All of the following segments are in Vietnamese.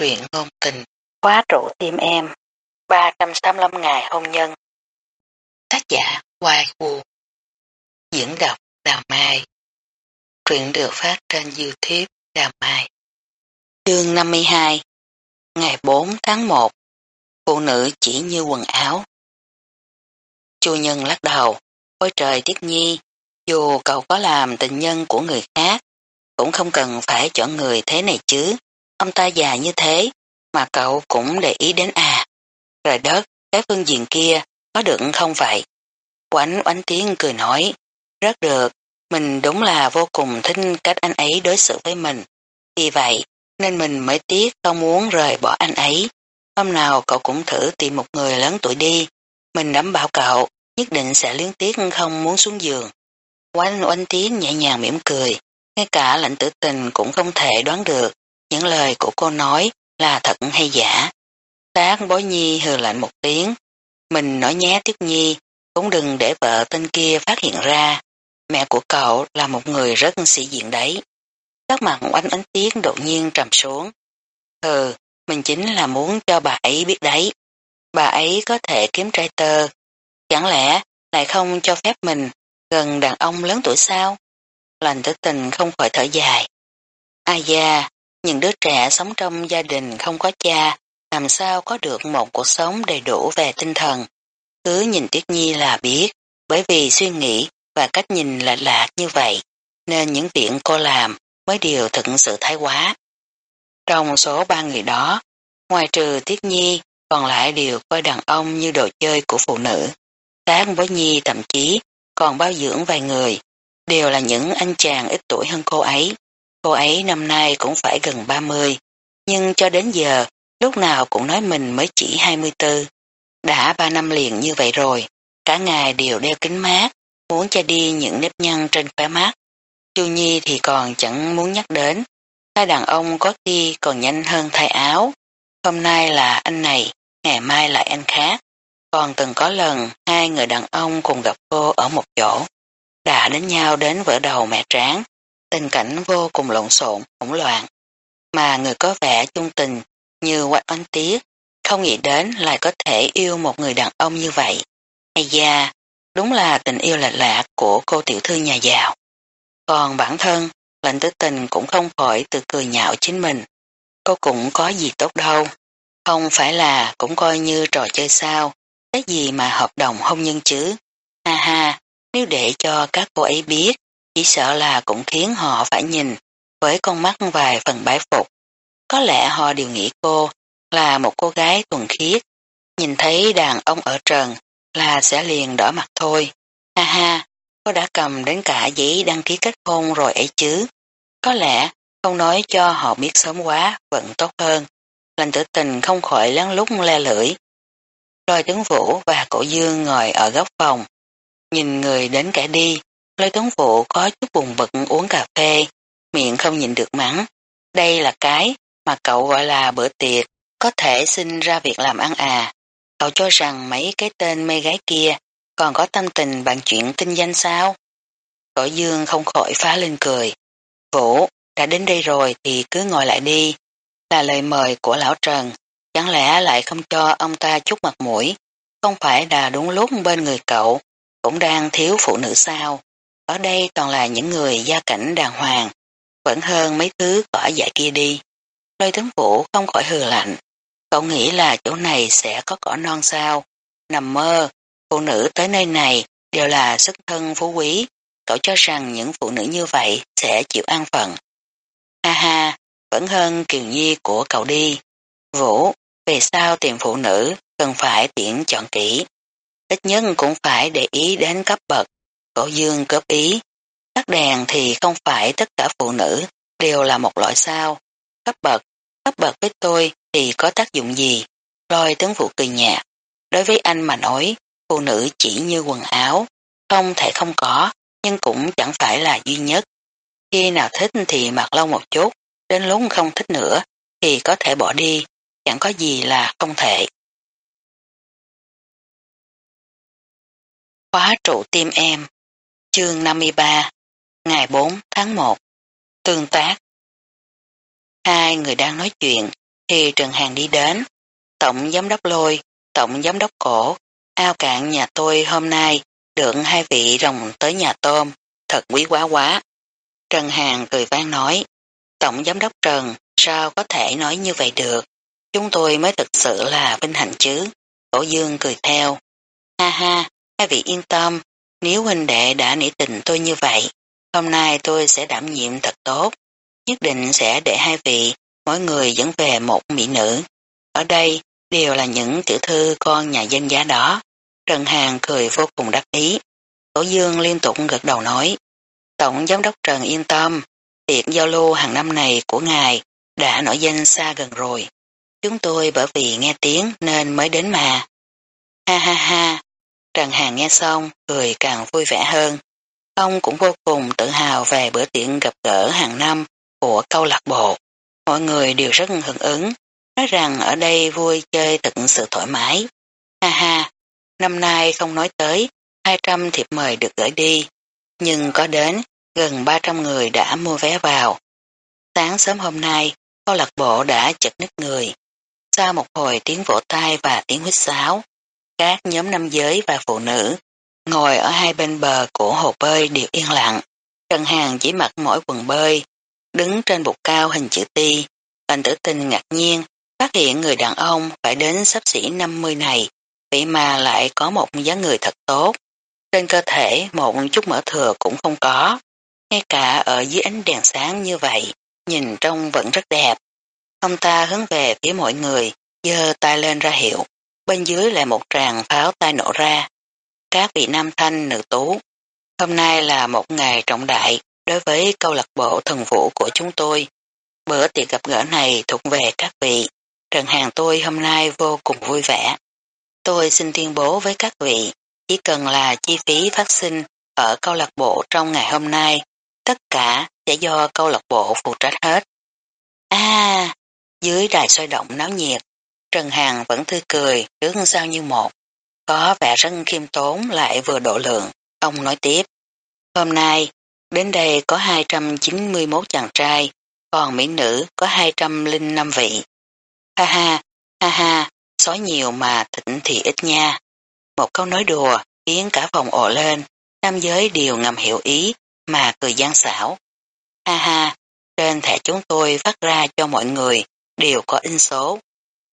truyện ngôn tình, khóa trụ tim em, 385 ngày hôn nhân. Tác giả Hoài Vũ Diễn đọc Đào Mai. Truyện được phát trên Youtube Đào Mai. Chương 52 Ngày 4 tháng 1 Phụ nữ chỉ như quần áo. Chu Nhân lắc đầu. Ôi trời Tiết Nhi Dù cậu có làm tình nhân của người khác cũng không cần phải chọn người thế này chứ. Ông ta già như thế, mà cậu cũng để ý đến à. Trời đất, cái phương diện kia, có được không vậy? Quánh oánh tiếng cười nói, rất được, mình đúng là vô cùng thích cách anh ấy đối xử với mình. Vì vậy, nên mình mới tiếc không muốn rời bỏ anh ấy. Hôm nào cậu cũng thử tìm một người lớn tuổi đi. Mình đảm bảo cậu, nhất định sẽ liên tiếc không muốn xuống giường. Quánh oanh tiếng nhẹ nhàng mỉm cười, ngay cả lệnh tử tình cũng không thể đoán được những lời của cô nói là thật hay giả. Tác bối nhi hừ lạnh một tiếng. Mình nói nhé Tuyết Nhi, cũng đừng để vợ tên kia phát hiện ra. Mẹ của cậu là một người rất sĩ diện đấy. Các mặt oanh ánh tiếng đột nhiên trầm xuống. Ừ, mình chính là muốn cho bà ấy biết đấy. Bà ấy có thể kiếm trai tơ. Chẳng lẽ lại không cho phép mình gần đàn ông lớn tuổi sao? Lành tử tình không khỏi thở dài. Ai da, những đứa trẻ sống trong gia đình không có cha, làm sao có được một cuộc sống đầy đủ về tinh thần. Cứ nhìn Tuyết Nhi là biết, bởi vì suy nghĩ và cách nhìn lạ lạ như vậy, nên những việc cô làm mới điều thực sự thái quá. Trong số ba người đó, ngoài trừ Tiết Nhi, còn lại đều coi đàn ông như đồ chơi của phụ nữ. Tác với Nhi thậm chí còn bao dưỡng vài người, đều là những anh chàng ít tuổi hơn cô ấy. Cô ấy năm nay cũng phải gần 30, nhưng cho đến giờ, lúc nào cũng nói mình mới chỉ 24. Đã 3 năm liền như vậy rồi, cả ngày đều đeo kính mát, muốn cho đi những nếp nhăn trên khóe mắt. Chu Nhi thì còn chẳng muốn nhắc đến, thay đàn ông có khi còn nhanh hơn thay áo. Hôm nay là anh này, ngày mai lại anh khác. Còn từng có lần hai người đàn ông cùng gặp cô ở một chỗ đã đến nhau đến vỡ đầu mẹ tráng, tình cảnh vô cùng lộn xộn, hỗn loạn. Mà người có vẻ chung tình như quách oanh tiết, không nghĩ đến lại có thể yêu một người đàn ông như vậy. Hay da, đúng là tình yêu lệch lạc của cô tiểu thư nhà giàu. Còn bản thân, lệnh tử tình cũng không khỏi tự cười nhạo chính mình. Cô cũng có gì tốt đâu. Không phải là cũng coi như trò chơi sao, cái gì mà hợp đồng hôn nhân chứ. Ha ha, nếu để cho các cô ấy biết, chỉ sợ là cũng khiến họ phải nhìn với con mắt vài phần bái phục. Có lẽ họ đều nghĩ cô là một cô gái thuần khiết, nhìn thấy đàn ông ở trần là sẽ liền đỏ mặt thôi. Ha ha, cô đã cầm đến cả giấy đăng ký kết hôn rồi ấy chứ. Có lẽ không nói cho họ biết sớm quá vẫn tốt hơn. Lành tử tình không khỏi lăn lúc le lưỡi. Lôi tướng vũ và cổ dương ngồi ở góc phòng, Nhìn người đến kẻ đi, lôi tuấn vũ có chút buồn bực uống cà phê, miệng không nhìn được mắng. Đây là cái mà cậu gọi là bữa tiệc, có thể sinh ra việc làm ăn à. Cậu cho rằng mấy cái tên mê gái kia còn có tâm tình bàn chuyện tinh danh sao? Cổ dương không khỏi phá lên cười. Vũ, đã đến đây rồi thì cứ ngồi lại đi. Là lời mời của lão Trần, chẳng lẽ lại không cho ông ta chút mặt mũi, không phải là đúng lúc bên người cậu cũng đang thiếu phụ nữ sao. Ở đây toàn là những người gia cảnh đàng hoàng, vẫn hơn mấy thứ cỏ dại kia đi. Lôi tướng vũ không khỏi hừ lạnh. Cậu nghĩ là chỗ này sẽ có cỏ non sao? Nằm mơ, phụ nữ tới nơi này đều là xuất thân phú quý. Cậu cho rằng những phụ nữ như vậy sẽ chịu an phận. Ha ha, vẫn hơn kiều nhi của cậu đi. Vũ, về sao tìm phụ nữ cần phải tiện chọn kỹ ít nhất cũng phải để ý đến cấp bậc. Cổ dương góp ý, tắt đèn thì không phải tất cả phụ nữ đều là một loại sao. Cấp bậc, cấp bậc với tôi thì có tác dụng gì? Rồi tướng phụ cười nhạt. Đối với anh mà nói, phụ nữ chỉ như quần áo, không thể không có, nhưng cũng chẳng phải là duy nhất. Khi nào thích thì mặc lâu một chút, đến lúc không thích nữa thì có thể bỏ đi, chẳng có gì là không thể. Khóa trụ tim em Chương 53 Ngày 4 tháng 1 Tương tác Hai người đang nói chuyện thì Trần Hàng đi đến, Tổng Giám đốc Lôi, Tổng Giám đốc Cổ, ao cạn nhà tôi hôm nay được hai vị rồng tới nhà tôm, thật quý quá quá. Trần Hàng cười vang nói, Tổng Giám đốc Trần, sao có thể nói như vậy được? Chúng tôi mới thực sự là vinh hạnh chứ. Cổ Dương cười theo. Ha ha, hai vị yên tâm, nếu huynh đệ đã nể tình tôi như vậy, hôm nay tôi sẽ đảm nhiệm thật tốt. Nhất định sẽ để hai vị, mỗi người dẫn về một mỹ nữ. Ở đây đều là những tiểu thư con nhà danh giá đó. Trần Hàng cười vô cùng đắc ý. Cổ Dương liên tục gật đầu nói. Tổng Giám đốc Trần yên tâm, tiệc giao lưu hàng năm này của ngài đã nổi danh xa gần rồi. Chúng tôi bởi vì nghe tiếng nên mới đến mà. Ha ha ha, Trần Hàng nghe xong, cười càng vui vẻ hơn. Ông cũng vô cùng tự hào về bữa tiệc gặp gỡ hàng năm của câu lạc bộ. Mọi người đều rất hưởng ứng, nói rằng ở đây vui chơi thật sự thoải mái. Ha ha, năm nay không nói tới, 200 thiệp mời được gửi đi, nhưng có đến gần 300 người đã mua vé vào. Sáng sớm hôm nay, câu lạc bộ đã chật nứt người. Sau một hồi tiếng vỗ tay và tiếng huýt sáo, các nhóm nam giới và phụ nữ ngồi ở hai bên bờ của hồ bơi đều yên lặng. Trần Hàng chỉ mặc mỗi quần bơi, đứng trên bục cao hình chữ ti. anh tử tình ngạc nhiên, phát hiện người đàn ông phải đến sắp xỉ 50 này, vậy mà lại có một dáng người thật tốt. Trên cơ thể một chút mỡ thừa cũng không có, ngay cả ở dưới ánh đèn sáng như vậy, nhìn trông vẫn rất đẹp. Ông ta hướng về phía mọi người, giơ tay lên ra hiệu, bên dưới lại một tràng pháo tay nổ ra. Các vị nam thanh nữ tú, hôm nay là một ngày trọng đại đối với câu lạc bộ thần vũ của chúng tôi. Bữa tiệc gặp gỡ này thuộc về các vị. Trần hàng tôi hôm nay vô cùng vui vẻ. Tôi xin tuyên bố với các vị, chỉ cần là chi phí phát sinh ở câu lạc bộ trong ngày hôm nay, tất cả sẽ do câu lạc bộ phụ trách hết. À, dưới đài sôi động náo nhiệt, Trần Hằng vẫn tươi cười, trước sau như một. Có vẻ rất khiêm tốn lại vừa độ lượng. Ông nói tiếp. Hôm nay, đến đây có 291 chàng trai, còn mỹ nữ có 205 vị. Ha ha, ha ha, sói nhiều mà thịnh thì ít nha. Một câu nói đùa khiến cả phòng ồ lên, nam giới đều ngầm hiểu ý mà cười gian xảo. Ha ha, trên thẻ chúng tôi phát ra cho mọi người đều có in số.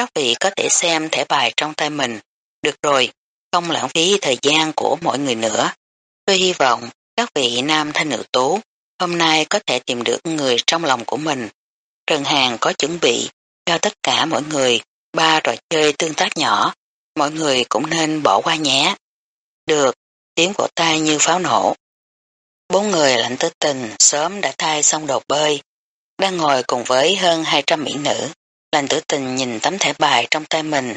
Các vị có thể xem thẻ bài trong tay mình. Được rồi, không lãng phí thời gian của mọi người nữa. Tôi hy vọng các vị nam thanh nữ tố hôm nay có thể tìm được người trong lòng của mình. Trần Hàng có chuẩn bị cho tất cả mọi người ba trò chơi tương tác nhỏ, mọi người cũng nên bỏ qua nhé. Được, tiếng của tay như pháo nổ. Bốn người lạnh tư tình sớm đã thay xong đồ bơi, đang ngồi cùng với hơn 200 mỹ nữ. Lành tử tình nhìn tấm thẻ bài trong tay mình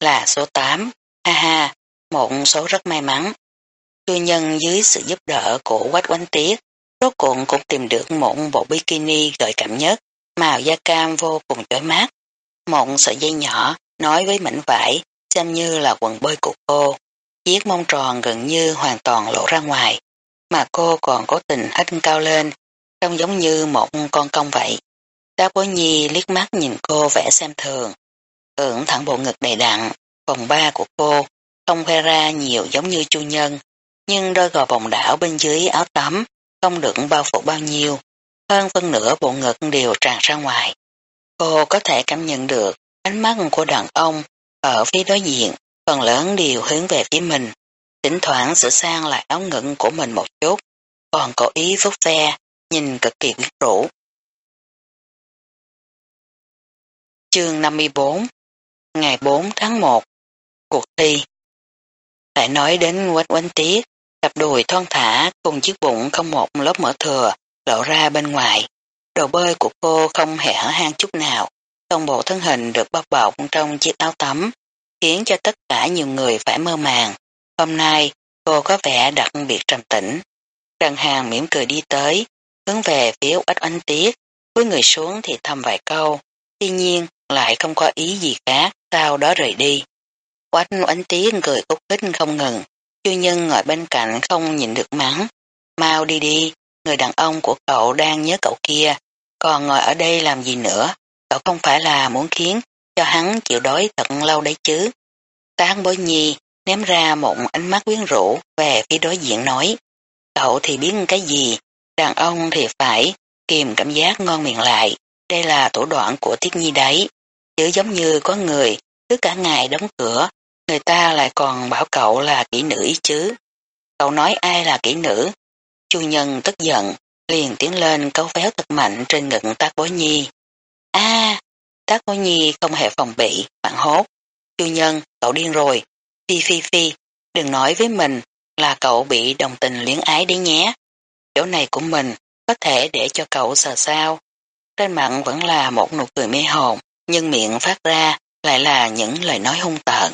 là số 8, ha ha, một số rất may mắn. Cư nhân dưới sự giúp đỡ của Quách Quánh Tiết, rốt cuộn cũng tìm được một bộ bikini gợi cảm nhất, màu da cam vô cùng chói mát. Một sợi dây nhỏ nói với mảnh vải xem như là quần bơi của cô. Chiếc mông tròn gần như hoàn toàn lộ ra ngoài, mà cô còn cố tình hết cao lên, trông giống như một con công vậy. Đáp bối nhi liếc mắt nhìn cô vẽ xem thường. Ưỡng thẳng bộ ngực đầy đặn, vòng ba của cô, không khoe ra nhiều giống như chu nhân, nhưng đôi gò vòng đảo bên dưới áo tắm không được bao phủ bao nhiêu, hơn phân nửa bộ ngực đều tràn ra ngoài. Cô có thể cảm nhận được ánh mắt của đàn ông ở phía đối diện, phần lớn đều hướng về phía mình, thỉnh thoảng sửa sang lại áo ngực của mình một chút, còn cố ý vút ve, nhìn cực kỳ quyến rũ. Chương 54 Ngày 4 tháng 1 Cuộc thi Phải nói đến quách quánh tiết, cặp đùi thon thả cùng chiếc bụng không một lớp mỡ thừa lộ ra bên ngoài. Đồ bơi của cô không hề hở hang chút nào, toàn bộ thân hình được bao bọc trong chiếc áo tắm, khiến cho tất cả nhiều người phải mơ màng. Hôm nay, cô có vẻ đặc biệt trầm tĩnh. Trần Hàng mỉm cười đi tới, hướng về phía quách oanh tiết, với người xuống thì thầm vài câu. Tuy nhiên, lại không có ý gì khác, sau đó rời đi. Quách oánh tiếng cười út kích không ngừng, chư nhân ngồi bên cạnh không nhìn được mắng. Mau đi đi, người đàn ông của cậu đang nhớ cậu kia, còn ngồi ở đây làm gì nữa, cậu không phải là muốn khiến cho hắn chịu đói thật lâu đấy chứ. Tán bối nhi ném ra một ánh mắt quyến rũ về phía đối diện nói, cậu thì biết cái gì, đàn ông thì phải kìm cảm giác ngon miệng lại, đây là thủ đoạn của Tiết Nhi đấy, chứ giống như có người cứ cả ngày đóng cửa, người ta lại còn bảo cậu là kỹ nữ ý chứ. Cậu nói ai là kỹ nữ? Chu nhân tức giận, liền tiến lên cấu véo thật mạnh trên ngực tác bối nhi. a tác bối nhi không hề phòng bị, hoảng hốt. Chu nhân, cậu điên rồi. Phi phi phi, đừng nói với mình là cậu bị đồng tình luyến ái đấy nhé. Chỗ này của mình có thể để cho cậu sờ sao. Trên mặt vẫn là một nụ cười mê hồn, nhưng miệng phát ra lại là những lời nói hung tợn.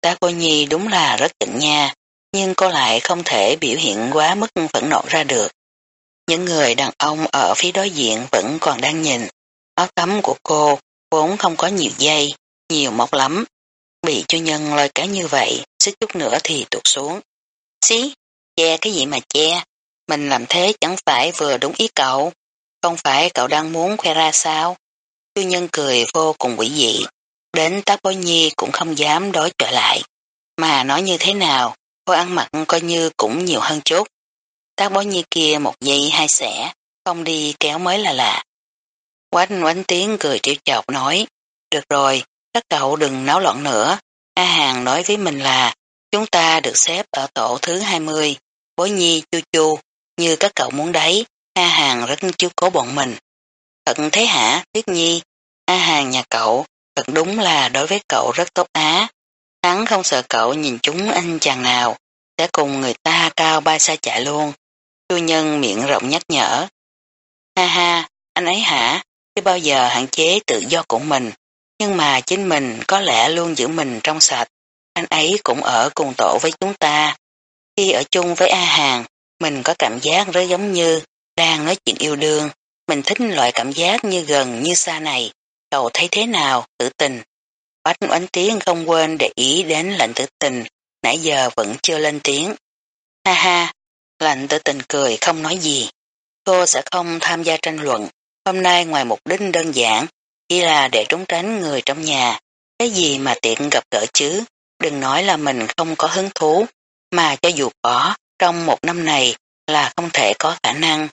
Ta cô nhi đúng là rất chỉnh nha, nhưng cô lại không thể biểu hiện quá mức phẫn nộ ra được. Những người đàn ông ở phía đối diện vẫn còn đang nhìn. Áo tắm của cô vốn không có nhiều dây, nhiều móc lắm. Bị chu nhân lôi cá như vậy, xích chút nữa thì tụt xuống. Xí, che cái gì mà che, mình làm thế chẳng phải vừa đúng ý cậu, không phải cậu đang muốn khoe ra sao? Chu nhân cười vô cùng quỷ dị, đến tác bối nhi cũng không dám đối trở lại. Mà nói như thế nào, cô ăn mặc coi như cũng nhiều hơn chút. Tác bối nhi kia một giây hai xẻ, không đi kéo mới là lạ. Quánh quánh tiếng cười triệu chọc nói, được rồi, các cậu đừng náo loạn nữa. A Hàng nói với mình là, chúng ta được xếp ở tổ thứ 20, bối nhi chu chu, như các cậu muốn đấy, A Hàng rất chiếu cố bọn mình. Thật thế hả, Tuyết Nhi? A Hàng nhà cậu, thật đúng là đối với cậu rất tốt á. Hắn không sợ cậu nhìn chúng anh chàng nào, sẽ cùng người ta cao bay xa chạy luôn. Chu nhân miệng rộng nhắc nhở. Ha ha, anh ấy hả? Chưa bao giờ hạn chế tự do của mình, nhưng mà chính mình có lẽ luôn giữ mình trong sạch. Anh ấy cũng ở cùng tổ với chúng ta. Khi ở chung với A Hàng, mình có cảm giác rất giống như đang nói chuyện yêu đương. Mình thích loại cảm giác như gần như xa này. Cậu thấy thế nào, tử tình? Bách oánh tiếng không quên để ý đến lệnh tử tình, nãy giờ vẫn chưa lên tiếng. Ha ha, lệnh tử tình cười không nói gì. Cô sẽ không tham gia tranh luận. Hôm nay ngoài mục đích đơn giản, chỉ là để trốn tránh người trong nhà. Cái gì mà tiện gặp gỡ chứ? Đừng nói là mình không có hứng thú, mà cho dù có, trong một năm này là không thể có khả năng.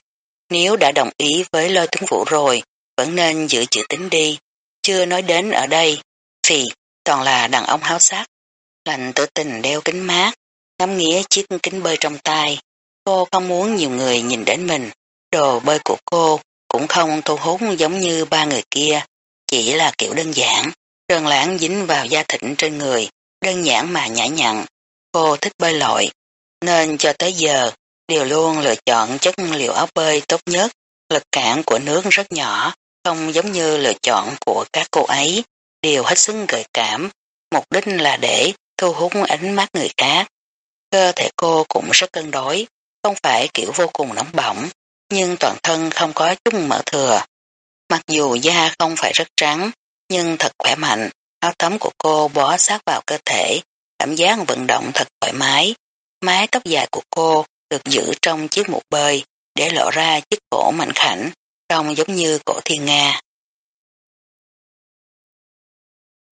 Nếu đã đồng ý với lôi tướng vũ rồi, vẫn nên giữ chữ tính đi. Chưa nói đến ở đây, phì, toàn là đàn ông háo sắc. lành tử tình đeo kính mát, ngắm nghĩa chiếc kính bơi trong tay. Cô không muốn nhiều người nhìn đến mình. Đồ bơi của cô cũng không thu hút giống như ba người kia, chỉ là kiểu đơn giản. Trơn lãng dính vào da thịnh trên người, đơn giản mà nhã nhặn. Cô thích bơi lội, nên cho tới giờ đều luôn lựa chọn chất liệu áo bơi tốt nhất. Lực cản của nước rất nhỏ, không giống như lựa chọn của các cô ấy, đều hết sức gợi cảm, mục đích là để thu hút ánh mắt người khác. Cơ thể cô cũng rất cân đối, không phải kiểu vô cùng nóng bỏng, nhưng toàn thân không có chút mỡ thừa. Mặc dù da không phải rất trắng, nhưng thật khỏe mạnh, áo tắm của cô bó sát vào cơ thể, cảm giác vận động thật thoải mái. Mái tóc dài của cô được giữ trong chiếc mũ bơi để lộ ra chiếc cổ mạnh khảnh, trông giống như cổ thiên nga.